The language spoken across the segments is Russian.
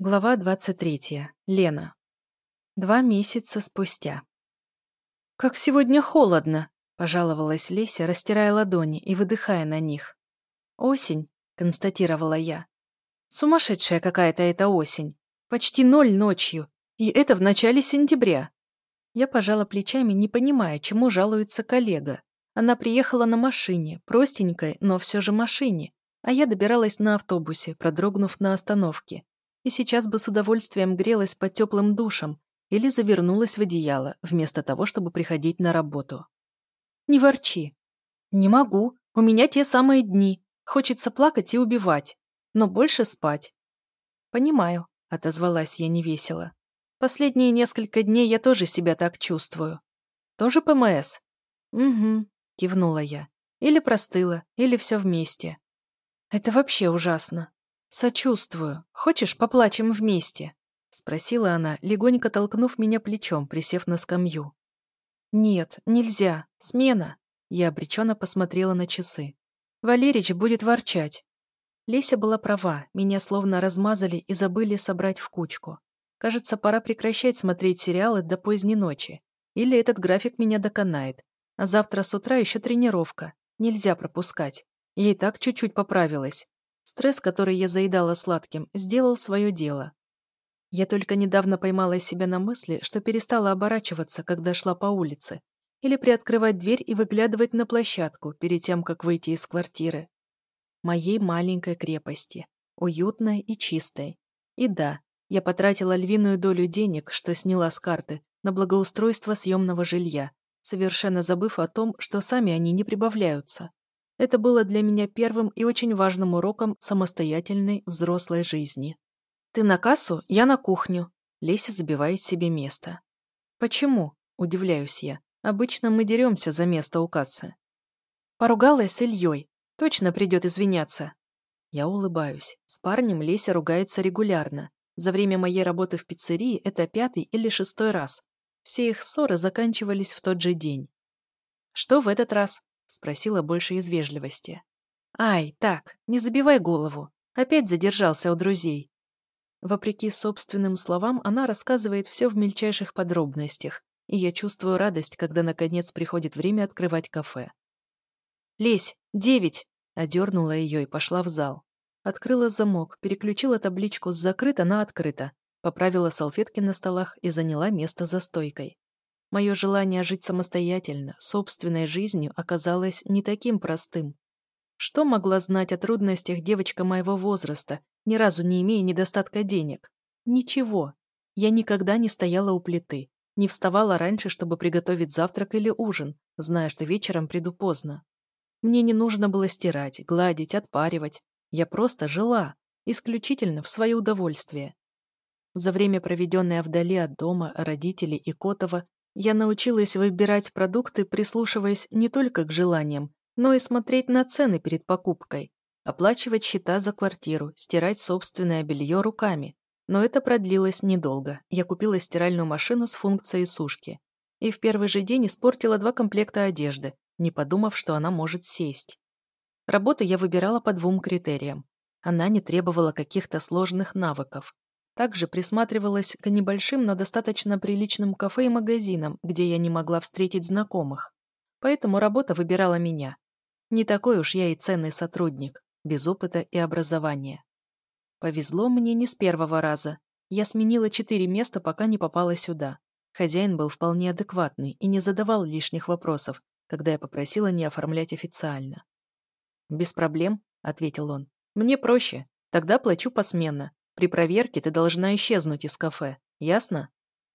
Глава 23. Лена. Два месяца спустя. «Как сегодня холодно!» – пожаловалась Леся, растирая ладони и выдыхая на них. «Осень», – констатировала я. «Сумасшедшая какая-то эта осень. Почти ноль ночью. И это в начале сентября». Я пожала плечами, не понимая, чему жалуется коллега. Она приехала на машине, простенькой, но все же машине, а я добиралась на автобусе, продрогнув на остановке и сейчас бы с удовольствием грелась под теплым душем или завернулась в одеяло, вместо того, чтобы приходить на работу. «Не ворчи». «Не могу. У меня те самые дни. Хочется плакать и убивать. Но больше спать». «Понимаю», — отозвалась я невесело. «Последние несколько дней я тоже себя так чувствую». «Тоже ПМС?» «Угу», — кивнула я. «Или простыла, или все вместе». «Это вообще ужасно. «Сочувствую. Хочешь, поплачем вместе?» — спросила она, легонько толкнув меня плечом, присев на скамью. «Нет, нельзя. Смена». Я обреченно посмотрела на часы. «Валерич будет ворчать». Леся была права, меня словно размазали и забыли собрать в кучку. Кажется, пора прекращать смотреть сериалы до поздней ночи. Или этот график меня доконает. А завтра с утра еще тренировка. Нельзя пропускать. И так чуть-чуть поправилась. Стресс, который я заедала сладким, сделал свое дело. Я только недавно поймала себя на мысли, что перестала оборачиваться, когда шла по улице, или приоткрывать дверь и выглядывать на площадку перед тем, как выйти из квартиры. Моей маленькой крепости, уютной и чистой. И да, я потратила львиную долю денег, что сняла с карты, на благоустройство съемного жилья, совершенно забыв о том, что сами они не прибавляются. Это было для меня первым и очень важным уроком самостоятельной взрослой жизни. «Ты на кассу, я на кухню». Леся забивает себе место. «Почему?» – удивляюсь я. «Обычно мы деремся за место у кассы». Поругалась с Ильей. Точно придет извиняться. Я улыбаюсь. С парнем Леся ругается регулярно. За время моей работы в пиццерии это пятый или шестой раз. Все их ссоры заканчивались в тот же день. Что в этот раз? Спросила больше из вежливости. «Ай, так, не забивай голову. Опять задержался у друзей». Вопреки собственным словам, она рассказывает все в мельчайших подробностях, и я чувствую радость, когда наконец приходит время открывать кафе. «Лезь, девять!» — одернула ее и пошла в зал. Открыла замок, переключила табличку с «закрыто» на «открыто», поправила салфетки на столах и заняла место за стойкой. Мое желание жить самостоятельно, собственной жизнью, оказалось не таким простым. Что могла знать о трудностях девочка моего возраста, ни разу не имея недостатка денег? Ничего. Я никогда не стояла у плиты, не вставала раньше, чтобы приготовить завтрак или ужин, зная, что вечером приду поздно. Мне не нужно было стирать, гладить, отпаривать. Я просто жила, исключительно в свое удовольствие. За время, проведенное вдали от дома, родителей и Котова, я научилась выбирать продукты, прислушиваясь не только к желаниям, но и смотреть на цены перед покупкой, оплачивать счета за квартиру, стирать собственное белье руками. Но это продлилось недолго. Я купила стиральную машину с функцией сушки. И в первый же день испортила два комплекта одежды, не подумав, что она может сесть. Работу я выбирала по двум критериям. Она не требовала каких-то сложных навыков. Также присматривалась к небольшим, но достаточно приличным кафе и магазинам, где я не могла встретить знакомых. Поэтому работа выбирала меня. Не такой уж я и ценный сотрудник, без опыта и образования. Повезло мне не с первого раза. Я сменила четыре места, пока не попала сюда. Хозяин был вполне адекватный и не задавал лишних вопросов, когда я попросила не оформлять официально. «Без проблем», — ответил он. «Мне проще. Тогда плачу посменно. При проверке ты должна исчезнуть из кафе. Ясно?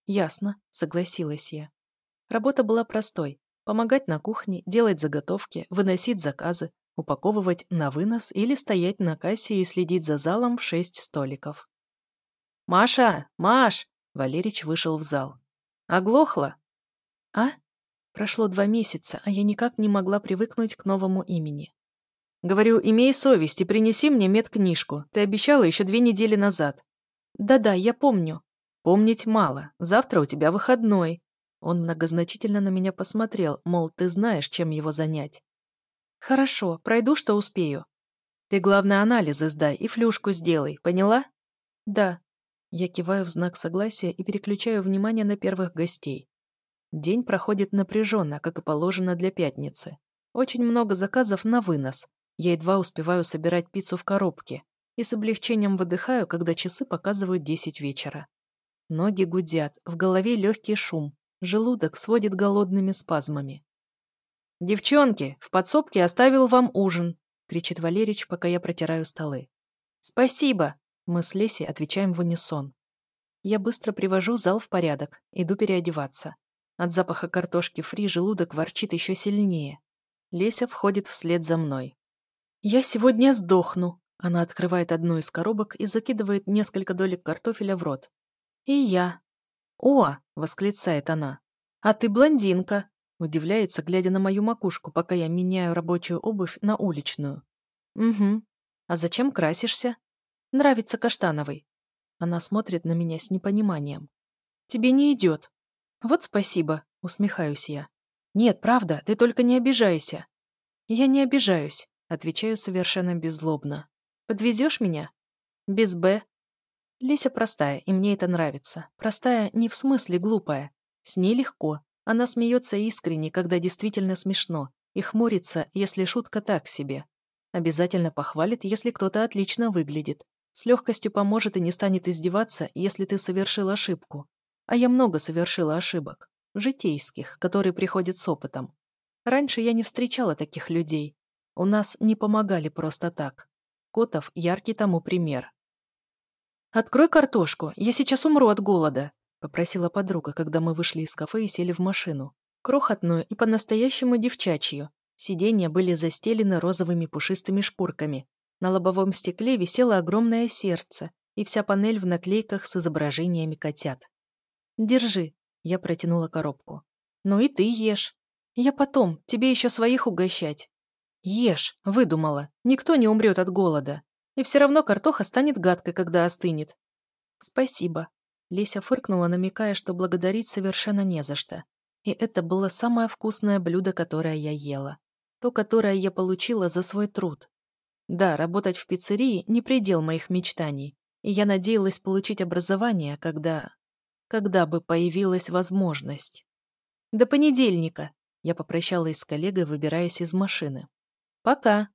Ясно, согласилась я. Работа была простой. Помогать на кухне, делать заготовки, выносить заказы, упаковывать на вынос или стоять на кассе и следить за залом в шесть столиков. «Маша! Маш!» Валерич вышел в зал. «Оглохла?» «А?» Прошло два месяца, а я никак не могла привыкнуть к новому имени. Говорю, имей совесть и принеси мне медкнижку. Ты обещала еще две недели назад. Да-да, я помню. Помнить мало. Завтра у тебя выходной. Он многозначительно на меня посмотрел, мол, ты знаешь, чем его занять. Хорошо, пройду, что успею. Ты, главное, анализы сдай и флюшку сделай, поняла? Да. Я киваю в знак согласия и переключаю внимание на первых гостей. День проходит напряженно, как и положено для пятницы. Очень много заказов на вынос. Я едва успеваю собирать пиццу в коробке и с облегчением выдыхаю, когда часы показывают 10 вечера. Ноги гудят, в голове легкий шум, желудок сводит голодными спазмами. «Девчонки, в подсобке оставил вам ужин», — кричит Валерич, пока я протираю столы. «Спасибо!» — мы с Лесей отвечаем в унисон. Я быстро привожу зал в порядок, иду переодеваться. От запаха картошки фри желудок ворчит еще сильнее. Леся входит вслед за мной. «Я сегодня сдохну!» Она открывает одну из коробок и закидывает несколько долек картофеля в рот. «И я!» «О!» — восклицает она. «А ты блондинка!» — удивляется, глядя на мою макушку, пока я меняю рабочую обувь на уличную. «Угу. А зачем красишься?» «Нравится каштановый». Она смотрит на меня с непониманием. «Тебе не идет». «Вот спасибо», — усмехаюсь я. «Нет, правда, ты только не обижайся». «Я не обижаюсь», — отвечаю совершенно беззлобно. «Подвезешь меня?» «Без «Б». Леся простая, и мне это нравится. Простая не в смысле глупая. С ней легко. Она смеется искренне, когда действительно смешно, и хмурится, если шутка так себе. Обязательно похвалит, если кто-то отлично выглядит. С легкостью поможет и не станет издеваться, если ты совершил ошибку. А я много совершила ошибок. Житейских, которые приходят с опытом. Раньше я не встречала таких людей. У нас не помогали просто так. Котов – яркий тому пример. «Открой картошку, я сейчас умру от голода», – попросила подруга, когда мы вышли из кафе и сели в машину. Крохотную и по-настоящему девчачью, Сиденья были застелены розовыми пушистыми шкурками. На лобовом стекле висело огромное сердце и вся панель в наклейках с изображениями котят. «Держи», — я протянула коробку. «Ну и ты ешь. Я потом, тебе еще своих угощать». «Ешь», — выдумала. «Никто не умрет от голода. И все равно картоха станет гадкой, когда остынет». «Спасибо». Леся фыркнула, намекая, что благодарить совершенно не за что. И это было самое вкусное блюдо, которое я ела то, которое я получила за свой труд. Да, работать в пиццерии – не предел моих мечтаний, и я надеялась получить образование, когда... когда бы появилась возможность. До понедельника я попрощалась с коллегой, выбираясь из машины. Пока.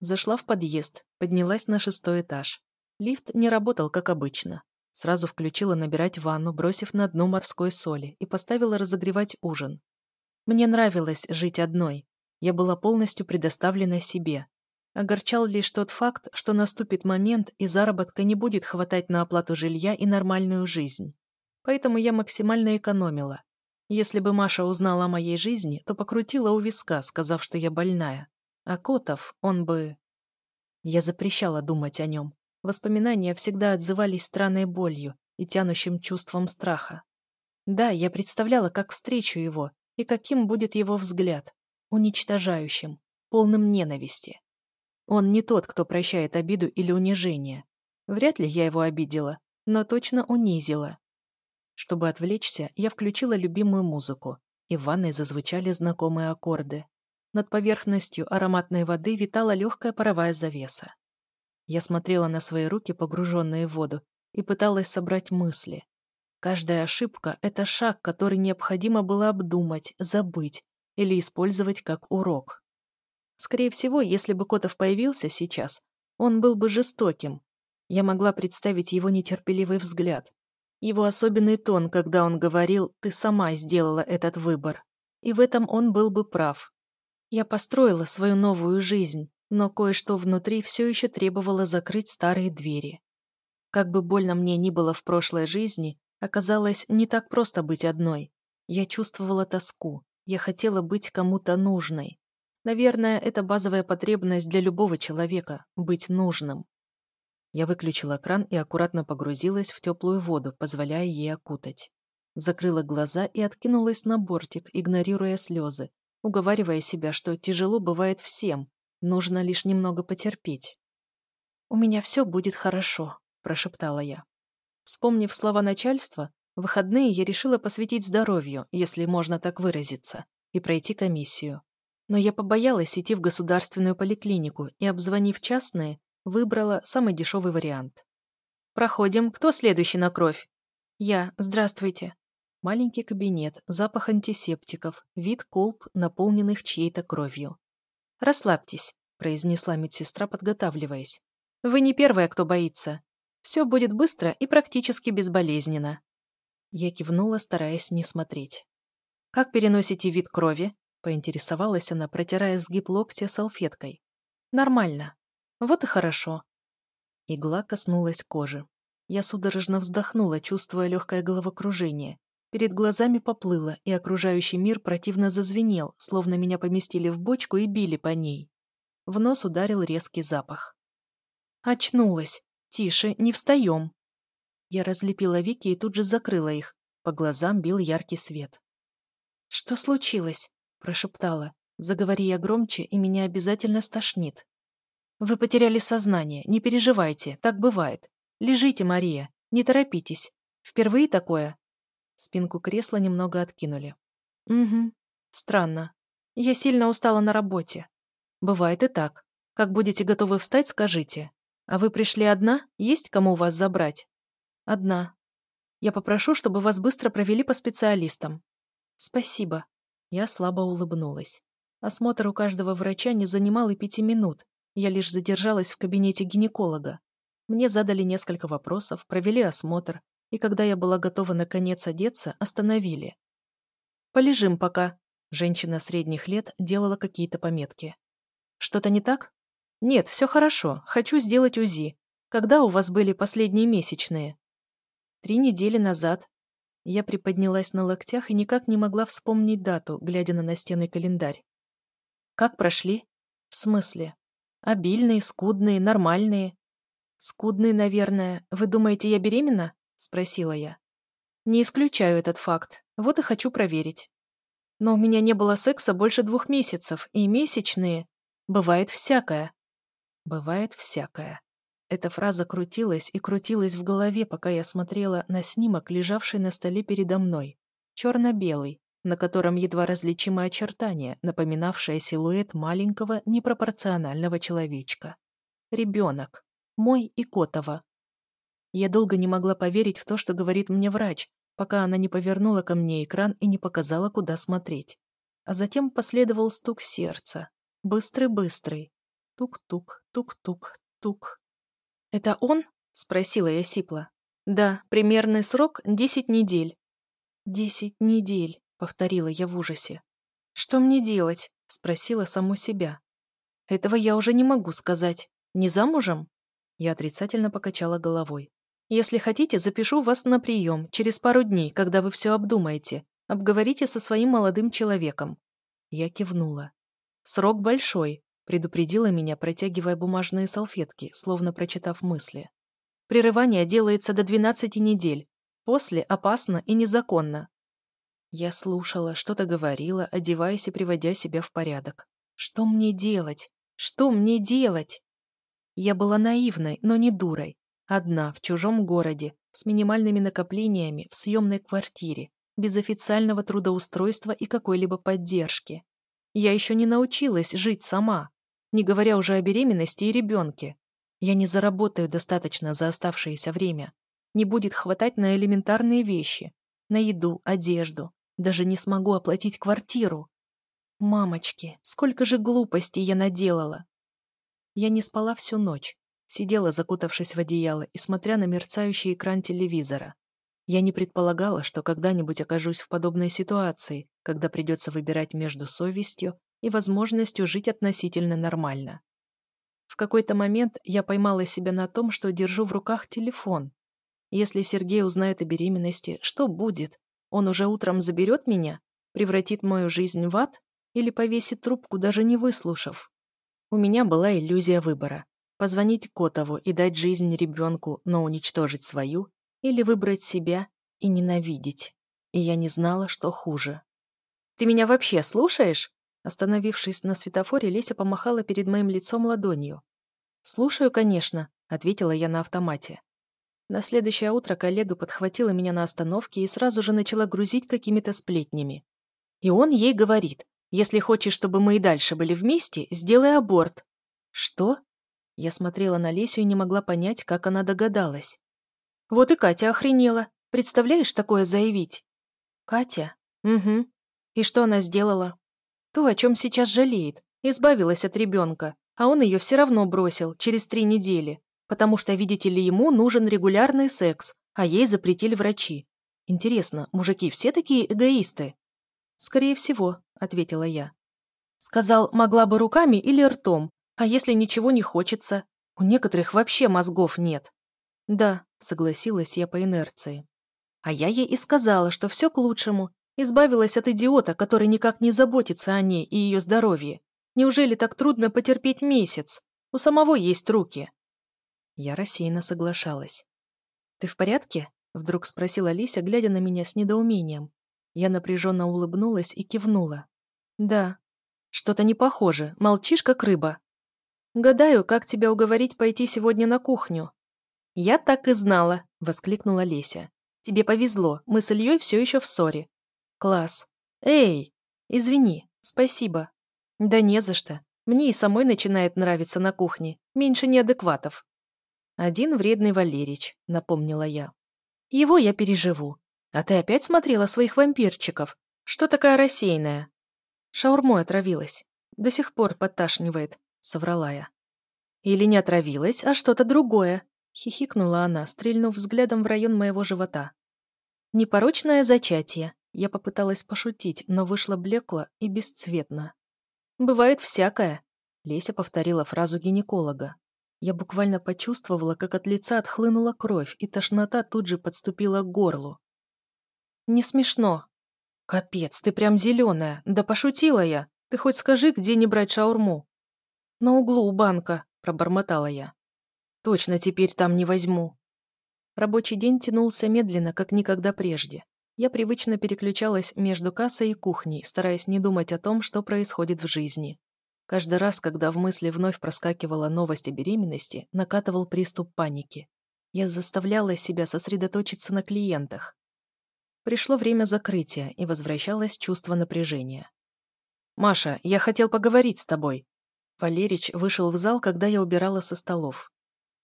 Зашла в подъезд, поднялась на шестой этаж. Лифт не работал, как обычно. Сразу включила набирать ванну, бросив на дно морской соли, и поставила разогревать ужин. Мне нравилось жить одной, я была полностью предоставлена себе. Огорчал лишь тот факт, что наступит момент, и заработка не будет хватать на оплату жилья и нормальную жизнь. Поэтому я максимально экономила. Если бы Маша узнала о моей жизни, то покрутила у виска, сказав, что я больная. А Котов, он бы... Я запрещала думать о нем. Воспоминания всегда отзывались странной болью и тянущим чувством страха. Да, я представляла, как встречу его, и каким будет его взгляд, уничтожающим, полным ненависти. Он не тот, кто прощает обиду или унижение. Вряд ли я его обидела, но точно унизила. Чтобы отвлечься, я включила любимую музыку, и в ванной зазвучали знакомые аккорды. Над поверхностью ароматной воды витала легкая паровая завеса. Я смотрела на свои руки, погруженные в воду, и пыталась собрать мысли. Каждая ошибка — это шаг, который необходимо было обдумать, забыть, или использовать как урок. Скорее всего, если бы Котов появился сейчас, он был бы жестоким. Я могла представить его нетерпеливый взгляд, его особенный тон, когда он говорил «ты сама сделала этот выбор». И в этом он был бы прав. Я построила свою новую жизнь, но кое-что внутри все еще требовало закрыть старые двери. Как бы больно мне ни было в прошлой жизни, оказалось не так просто быть одной. Я чувствовала тоску, я хотела быть кому-то нужной. Наверное, это базовая потребность для любого человека — быть нужным. Я выключила кран и аккуратно погрузилась в теплую воду, позволяя ей окутать. Закрыла глаза и откинулась на бортик, игнорируя слезы, уговаривая себя, что тяжело бывает всем, нужно лишь немного потерпеть. «У меня все будет хорошо», — прошептала я. Вспомнив слова начальства, выходные я решила посвятить здоровью, если можно так выразиться, и пройти комиссию. Но я побоялась идти в государственную поликлинику и, обзвонив частные, выбрала самый дешевый вариант. Проходим. Кто следующий на кровь? Я. Здравствуйте. Маленький кабинет, запах антисептиков, вид колб, наполненных чьей-то кровью. «Расслабьтесь», — произнесла медсестра, подготавливаясь. «Вы не первая, кто боится. Все будет быстро и практически безболезненно». Я кивнула, стараясь не смотреть. «Как переносите вид крови?» — поинтересовалась она, протирая сгиб локтя салфеткой. «Нормально. Вот и хорошо». Игла коснулась кожи. Я судорожно вздохнула, чувствуя легкое головокружение. Перед глазами поплыло, и окружающий мир противно зазвенел, словно меня поместили в бочку и били по ней. В нос ударил резкий запах. Очнулась. Тише, не встаем. Я разлепила веки и тут же закрыла их. По глазам бил яркий свет. «Что случилось?» – прошептала. «Заговори я громче, и меня обязательно стошнит». «Вы потеряли сознание, не переживайте, так бывает. Лежите, Мария, не торопитесь. Впервые такое?» Спинку кресла немного откинули. «Угу. Странно. Я сильно устала на работе. Бывает и так. Как будете готовы встать, скажите. А вы пришли одна? Есть кому вас забрать?» «Одна. Я попрошу, чтобы вас быстро провели по специалистам». «Спасибо». Я слабо улыбнулась. Осмотр у каждого врача не занимал и пяти минут. Я лишь задержалась в кабинете гинеколога. Мне задали несколько вопросов, провели осмотр, и когда я была готова наконец одеться, остановили. «Полежим пока», — женщина средних лет делала какие-то пометки. «Что-то не так?» «Нет, все хорошо. Хочу сделать УЗИ. Когда у вас были последние месячные?» «Три недели назад». Я приподнялась на локтях и никак не могла вспомнить дату, глядя на настенный календарь. «Как прошли?» «В смысле?» «Обильные, скудные, нормальные?» «Скудные, наверное. Вы думаете, я беременна?» — спросила я. «Не исключаю этот факт. Вот и хочу проверить. Но у меня не было секса больше двух месяцев, и месячные. Бывает всякое». «Бывает всякое». Эта фраза крутилась и крутилась в голове, пока я смотрела на снимок, лежавший на столе передо мной. Черно-белый, на котором едва различимое очертание, напоминавшее силуэт маленького непропорционального человечка. Ребенок. Мой и Котова. Я долго не могла поверить в то, что говорит мне врач, пока она не повернула ко мне экран и не показала, куда смотреть. А затем последовал стук сердца. Быстрый-быстрый. Тук-тук, тук-тук, тук. «Это он?» — спросила я сипло. «Да, примерный срок — десять недель». «Десять недель», — повторила я в ужасе. «Что мне делать?» — спросила саму себя. «Этого я уже не могу сказать. Не замужем?» Я отрицательно покачала головой. Если хотите, запишу вас на прием через пару дней, когда вы все обдумаете. Обговорите со своим молодым человеком». Я кивнула. «Срок большой», — предупредила меня, протягивая бумажные салфетки, словно прочитав мысли. «Прерывание делается до 12 недель. После опасно и незаконно». Я слушала, что-то говорила, одеваясь и приводя себя в порядок. «Что мне делать? Что мне делать?» Я была наивной, но не дурой. Одна, в чужом городе, с минимальными накоплениями, в съемной квартире, без официального трудоустройства и какой-либо поддержки. Я еще не научилась жить сама, не говоря уже о беременности и ребенке. Я не заработаю достаточно за оставшееся время. Не будет хватать на элементарные вещи, на еду, одежду. Даже не смогу оплатить квартиру. Мамочки, сколько же глупостей я наделала. Я не спала всю ночь, Сидела, закутавшись в одеяло и смотря на мерцающий экран телевизора. Я не предполагала, что когда-нибудь окажусь в подобной ситуации, когда придется выбирать между совестью и возможностью жить относительно нормально. В какой-то момент я поймала себя на том, что держу в руках телефон. Если Сергей узнает о беременности, что будет? Он уже утром заберет меня? Превратит мою жизнь в ад? Или повесит трубку, даже не выслушав? У меня была иллюзия выбора. Позвонить Котову и дать жизнь ребенку, но уничтожить свою, или выбрать себя и ненавидеть. И я не знала, что хуже. «Ты меня вообще слушаешь?» Остановившись на светофоре, Леся помахала перед моим лицом ладонью. «Слушаю, конечно», — ответила я на автомате. На следующее утро коллега подхватила меня на остановке и сразу же начала грузить какими-то сплетнями. И он ей говорит, «Если хочешь, чтобы мы и дальше были вместе, сделай аборт». «Что?» Я смотрела на Лесю и не могла понять, как она догадалась. Вот и Катя охренела. Представляешь, такое заявить? Катя? Угу. И что она сделала? То, о чем сейчас жалеет. Избавилась от ребенка, а он ее все равно бросил через три недели, потому что, видите ли, ему нужен регулярный секс, а ей запретили врачи. Интересно, мужики все такие эгоисты? Скорее всего, ответила я. Сказал, могла бы руками или ртом, а если ничего не хочется? У некоторых вообще мозгов нет. Да, согласилась я по инерции. А я ей и сказала, что все к лучшему. Избавилась от идиота, который никак не заботится о ней и ее здоровье. Неужели так трудно потерпеть месяц? У самого есть руки. Я рассеянно соглашалась. «Ты в порядке?» — вдруг спросила Лися, глядя на меня с недоумением. Я напряженно улыбнулась и кивнула. «Да. Что-то не похоже. Молчишь, как рыба. Гадаю, как тебя уговорить пойти сегодня на кухню». «Я так и знала!» — воскликнула Леся. «Тебе повезло. Мы с Ильей все еще в ссоре». «Класс. Эй! Извини. Спасибо. Да не за что. Мне и самой начинает нравиться на кухне. Меньше неадекватов. Один вредный Валерич, напомнила я. Его я переживу. А ты опять смотрела своих вампирчиков? Что такая рассеянная? Шаурмой отравилась. До сих пор подташнивает, соврала я. Или не отравилась, а что-то другое, хихикнула она, стрельнув взглядом в район моего живота. Непорочное зачатие. Я попыталась пошутить, но вышло блекло и бесцветно. «Бывает всякое», — Леся повторила фразу гинеколога. Я буквально почувствовала, как от лица отхлынула кровь, и тошнота тут же подступила к горлу. «Не смешно». «Капец, ты прям зеленая. Да пошутила я. Ты хоть скажи, где не брать шаурму?» «На углу у банка», — пробормотала я. «Точно теперь там не возьму». Рабочий день тянулся медленно, как никогда прежде. Я привычно переключалась между кассой и кухней, стараясь не думать о том, что происходит в жизни. Каждый раз, когда в мысли вновь проскакивала новость о беременности, накатывал приступ паники. Я заставляла себя сосредоточиться на клиентах. Пришло время закрытия, и возвращалось чувство напряжения. «Маша, я хотел поговорить с тобой». Валерич вышел в зал, когда я убирала со столов.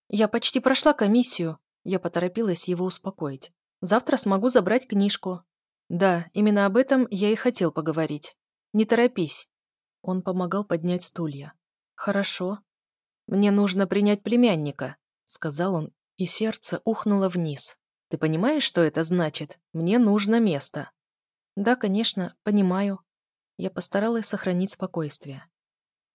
«Я почти прошла комиссию», я поторопилась его успокоить. Завтра смогу забрать книжку. Да, именно об этом я и хотел поговорить. Не торопись. Он помогал поднять стулья. Хорошо. Мне нужно принять племянника, сказал он, и сердце ухнуло вниз. Ты понимаешь, что это значит? Мне нужно место. Да, конечно, понимаю. Я постаралась сохранить спокойствие.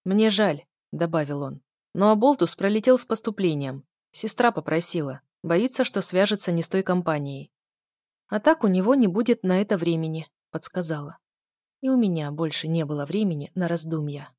Мне жаль, добавил он. Но Аболтус пролетел с поступлением. Сестра попросила. Боится, что свяжется не с той компанией. А так у него не будет на это времени, подсказала. И у меня больше не было времени на раздумья.